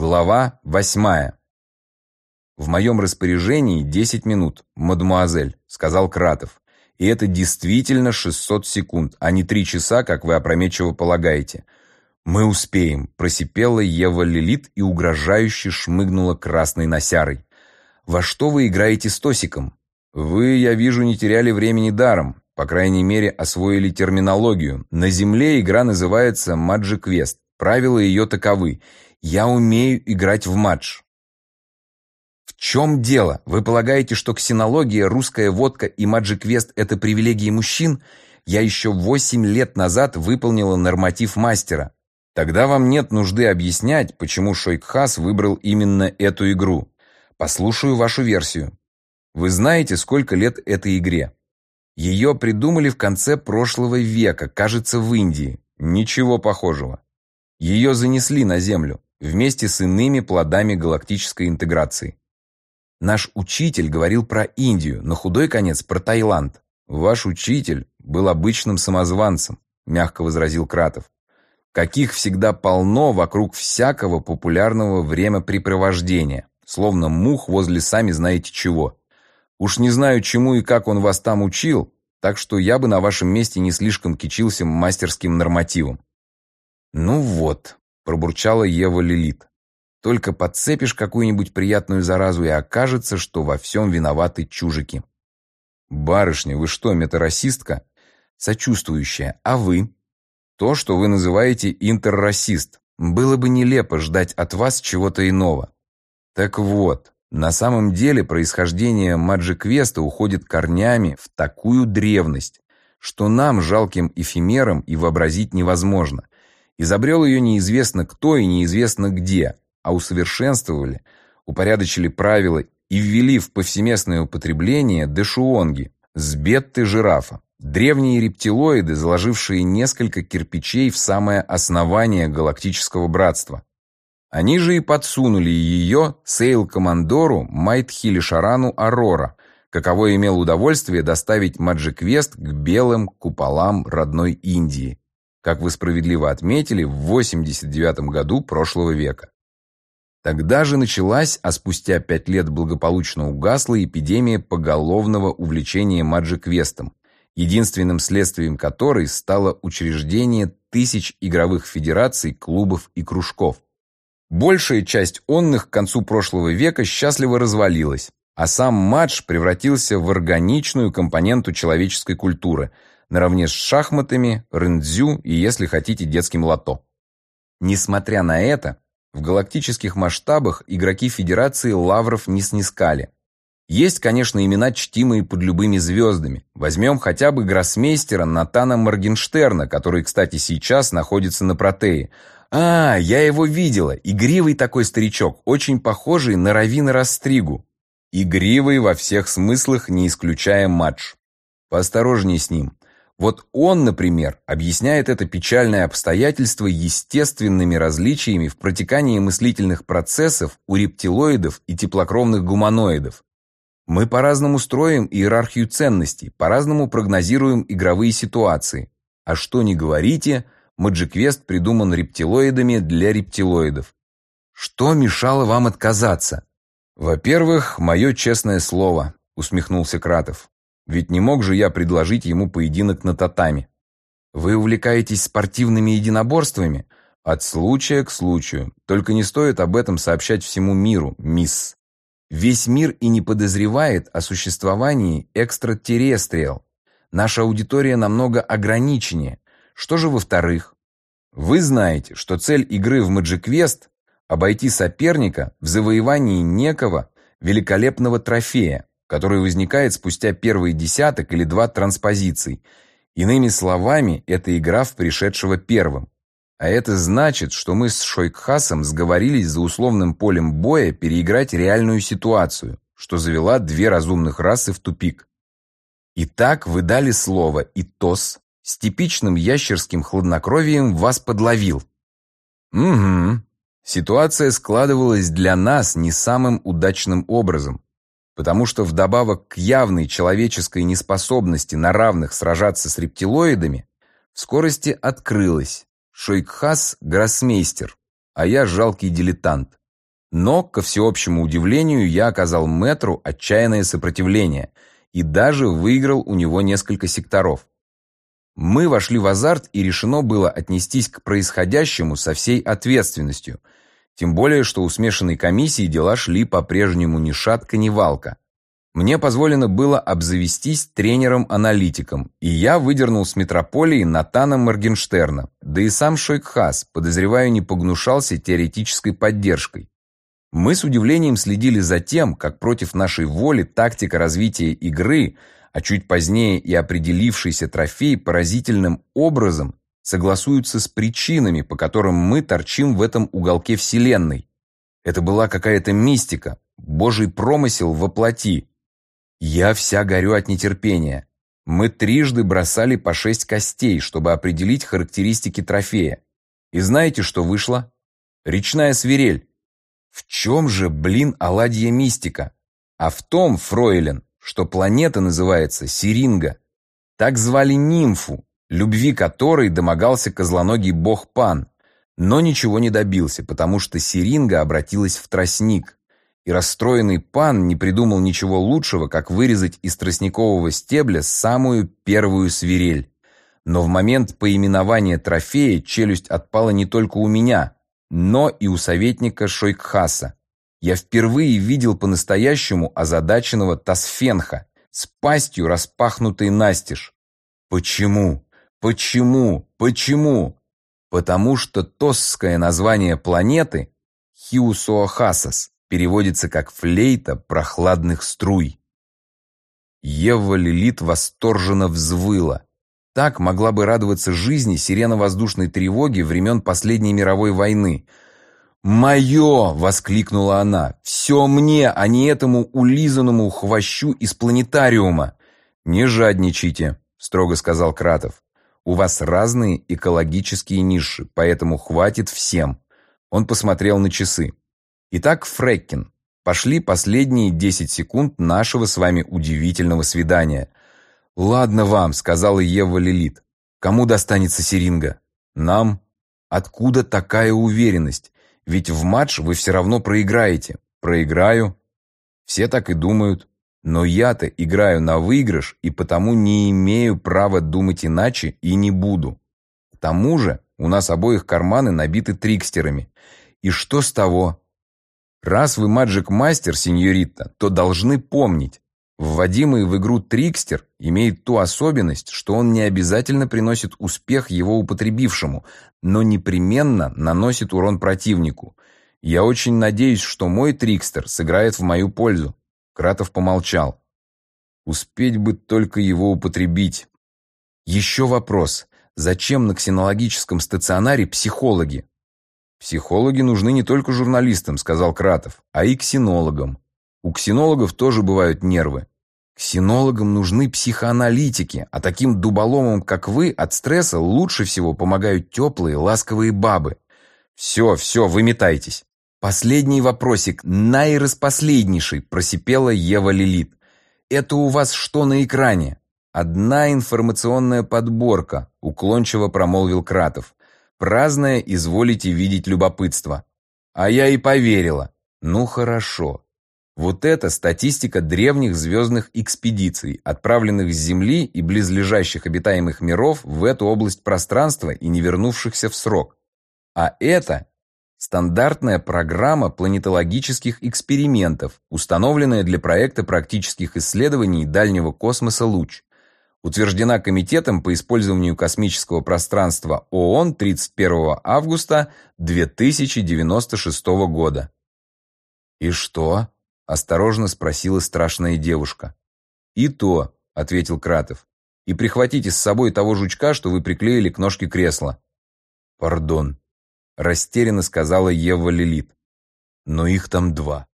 Глава восьмая. «В моем распоряжении десять минут, мадемуазель», — сказал Кратов. «И это действительно шестьсот секунд, а не три часа, как вы опрометчиво полагаете». «Мы успеем», — просипела Ева Лилит и угрожающе шмыгнула красной носярой. «Во что вы играете с Тосиком?» «Вы, я вижу, не теряли времени даром, по крайней мере, освоили терминологию. На Земле игра называется Magic Quest. Правила ее таковы — я умею играть в матч. В чем дело? Вы полагаете, что ксенология, русская водка и маджик-квест – это привилегии мужчин? Я еще восемь лет назад выполнила норматив мастера. Тогда вам нет нужды объяснять, почему Шойкхас выбрал именно эту игру. Послушаю вашу версию. Вы знаете, сколько лет этой игре? Ее придумали в конце прошлого века, кажется, в Индии. Ничего похожего. Ее занесли на Землю вместе с иными плодами галактической интеграции. Наш учитель говорил про Индию, на худой конец про Таиланд. Ваш учитель был обычным самозванцем, мягко возразил Кратов. Каких всегда полно вокруг всякого популярного времяпрепровождения, словно мух возле сами знаете чего. Уж не знаю, чему и как он вас там учил, так что я бы на вашем месте не слишком кичился мастерским нормативом. Ну вот, пробурчала Ева Лилит. Только подцепишь какую-нибудь приятную заразу, и окажется, что во всем виноваты чужики. Барышня, вы что, метарасистка? Сочувствующая. А вы? То, что вы называете интеррасист. Было бы нелепо ждать от вас чего-то иного. Так вот, на самом деле происхождение Маджиквеста уходит корнями в такую древность, что нам, жалким эфемерам, и вообразить невозможно – Изобрел ее неизвестно кто и неизвестно где, а усовершенствовали, упорядочили правила и ввели в повсеместное употребление дешуонги, сбетты жирафа, древние рептилоиды, заложившие несколько кирпичей в самое основание галактического братства. Они же и подсунули ее сейл-командору Майтхили Арора, каково имел удовольствие доставить Маджиквест к белым куполам родной Индии как вы справедливо отметили, в 89 году прошлого века. Тогда же началась, а спустя пять лет благополучно угасла эпидемия поголовного увлечения маджик-квестом, единственным следствием которой стало учреждение тысяч игровых федераций, клубов и кружков. Большая часть онных к концу прошлого века счастливо развалилась, а сам матч превратился в органичную компоненту человеческой культуры – наравне с шахматами, рындзю и, если хотите, детским лото. Несмотря на это, в галактических масштабах игроки Федерации лавров не снискали. Есть, конечно, имена, чтимые под любыми звездами. Возьмем хотя бы гроссмейстера Натана Моргенштерна, который, кстати, сейчас находится на протее. А, я его видела. Игривый такой старичок, очень похожий на Равина Растригу. Игривый во всех смыслах, не исключая матч. Поосторожнее с ним. Вот он, например, объясняет это печальное обстоятельство естественными различиями в протекании мыслительных процессов у рептилоидов и теплокровных гуманоидов. Мы по-разному строим иерархию ценностей, по-разному прогнозируем игровые ситуации. А что не говорите, Маджиквест придуман рептилоидами для рептилоидов. Что мешало вам отказаться? Во-первых, мое честное слово, усмехнулся Кратов. Ведь не мог же я предложить ему поединок на татами. Вы увлекаетесь спортивными единоборствами? От случая к случаю. Только не стоит об этом сообщать всему миру, мисс. Весь мир и не подозревает о существовании экстратерестриал. Наша аудитория намного ограниченнее. Что же во-вторых? Вы знаете, что цель игры в Magic Quest – обойти соперника в завоевании некого великолепного трофея, который возникает спустя первый десяток или два транспозиций. Иными словами, это игра в пришедшего первым. А это значит, что мы с Шойкхасом сговорились за условным полем боя переиграть реальную ситуацию, что завела две разумных расы в тупик. Итак, вы дали слово, и ТОС с типичным ящерским хладнокровием вас подловил. Угу. Ситуация складывалась для нас не самым удачным образом потому что вдобавок к явной человеческой неспособности на равных сражаться с рептилоидами, в скорости открылось Шойкхас – гроссмейстер, а я жалкий дилетант. Но, ко всеобщему удивлению, я оказал Мэтру отчаянное сопротивление и даже выиграл у него несколько секторов. Мы вошли в азарт, и решено было отнестись к происходящему со всей ответственностью, тем более, что у смешанной комиссии дела шли по-прежнему ни шатка, ни валка. Мне позволено было обзавестись тренером-аналитиком, и я выдернул с метрополии Натана Моргенштерна, да и сам Шойкхас, подозреваю, не погнушался теоретической поддержкой. Мы с удивлением следили за тем, как против нашей воли тактика развития игры, а чуть позднее и определившийся трофей поразительным образом согласуются с причинами, по которым мы торчим в этом уголке Вселенной. Это была какая-то мистика, божий промысел воплоти, я вся горю от нетерпения. Мы трижды бросали по шесть костей, чтобы определить характеристики трофея. И знаете, что вышло? Речная свирель. В чем же, блин, оладья мистика? А в том, фройлен, что планета называется Сиринга. Так звали нимфу, любви которой домогался козлоногий бог Пан, но ничего не добился, потому что Сиринга обратилась в тростник и расстроенный пан не придумал ничего лучшего, как вырезать из тростникового стебля самую первую свирель. Но в момент поименования трофея челюсть отпала не только у меня, но и у советника Шойкхаса. Я впервые видел по-настоящему озадаченного Тасфенха с пастью, распахнутой настежь. Почему? Почему? Почему? Потому что тосское название планеты Хиусоахасас переводится как «флейта прохладных струй». Ева Лилит восторженно взвыла. Так могла бы радоваться жизни сирена воздушной тревоги времен последней мировой войны. «Мое!» — воскликнула она. «Все мне, а не этому улизанному хвощу из планетариума!» «Не жадничайте», — строго сказал Кратов. «У вас разные экологические ниши, поэтому хватит всем». Он посмотрел на часы. Итак, Фреккин, пошли последние 10 секунд нашего с вами удивительного свидания. «Ладно вам», — сказала Ева Лилит. «Кому достанется Серинга?» «Нам». «Откуда такая уверенность? Ведь в матч вы все равно проиграете». «Проиграю». Все так и думают. Но я-то играю на выигрыш и потому не имею права думать иначе и не буду. К тому же у нас обоих карманы набиты трикстерами. И что с того? Раз вы маджик-мастер, сеньорита, то должны помнить, вводимый в игру трикстер имеет ту особенность, что он не обязательно приносит успех его употребившему, но непременно наносит урон противнику. Я очень надеюсь, что мой трикстер сыграет в мою пользу. Кратов помолчал. Успеть бы только его употребить. Еще вопрос. Зачем на ксенологическом стационаре психологи? «Психологи нужны не только журналистам», — сказал Кратов, «а и ксенологам. У ксенологов тоже бывают нервы. Ксенологам нужны психоаналитики, а таким дуболомам, как вы, от стресса лучше всего помогают теплые, ласковые бабы. Все, все, выметайтесь. Последний вопросик, наираспоследнейший, просипела Ева Лилит. Это у вас что на экране? Одна информационная подборка, уклончиво промолвил Кратов. Праздное изволите видеть любопытство. А я и поверила. Ну хорошо. Вот это статистика древних звездных экспедиций, отправленных с Земли и близлежащих обитаемых миров в эту область пространства и не вернувшихся в срок. А это стандартная программа планетологических экспериментов, установленная для проекта практических исследований дальнего космоса «Луч» утверждена Комитетом по использованию космического пространства ООН 31 августа 2096 года. «И что?» – осторожно спросила страшная девушка. «И то», – ответил Кратов. «И прихватите с собой того жучка, что вы приклеили к ножке кресла». «Пардон», – растерянно сказала Ева Лилит. «Но их там два».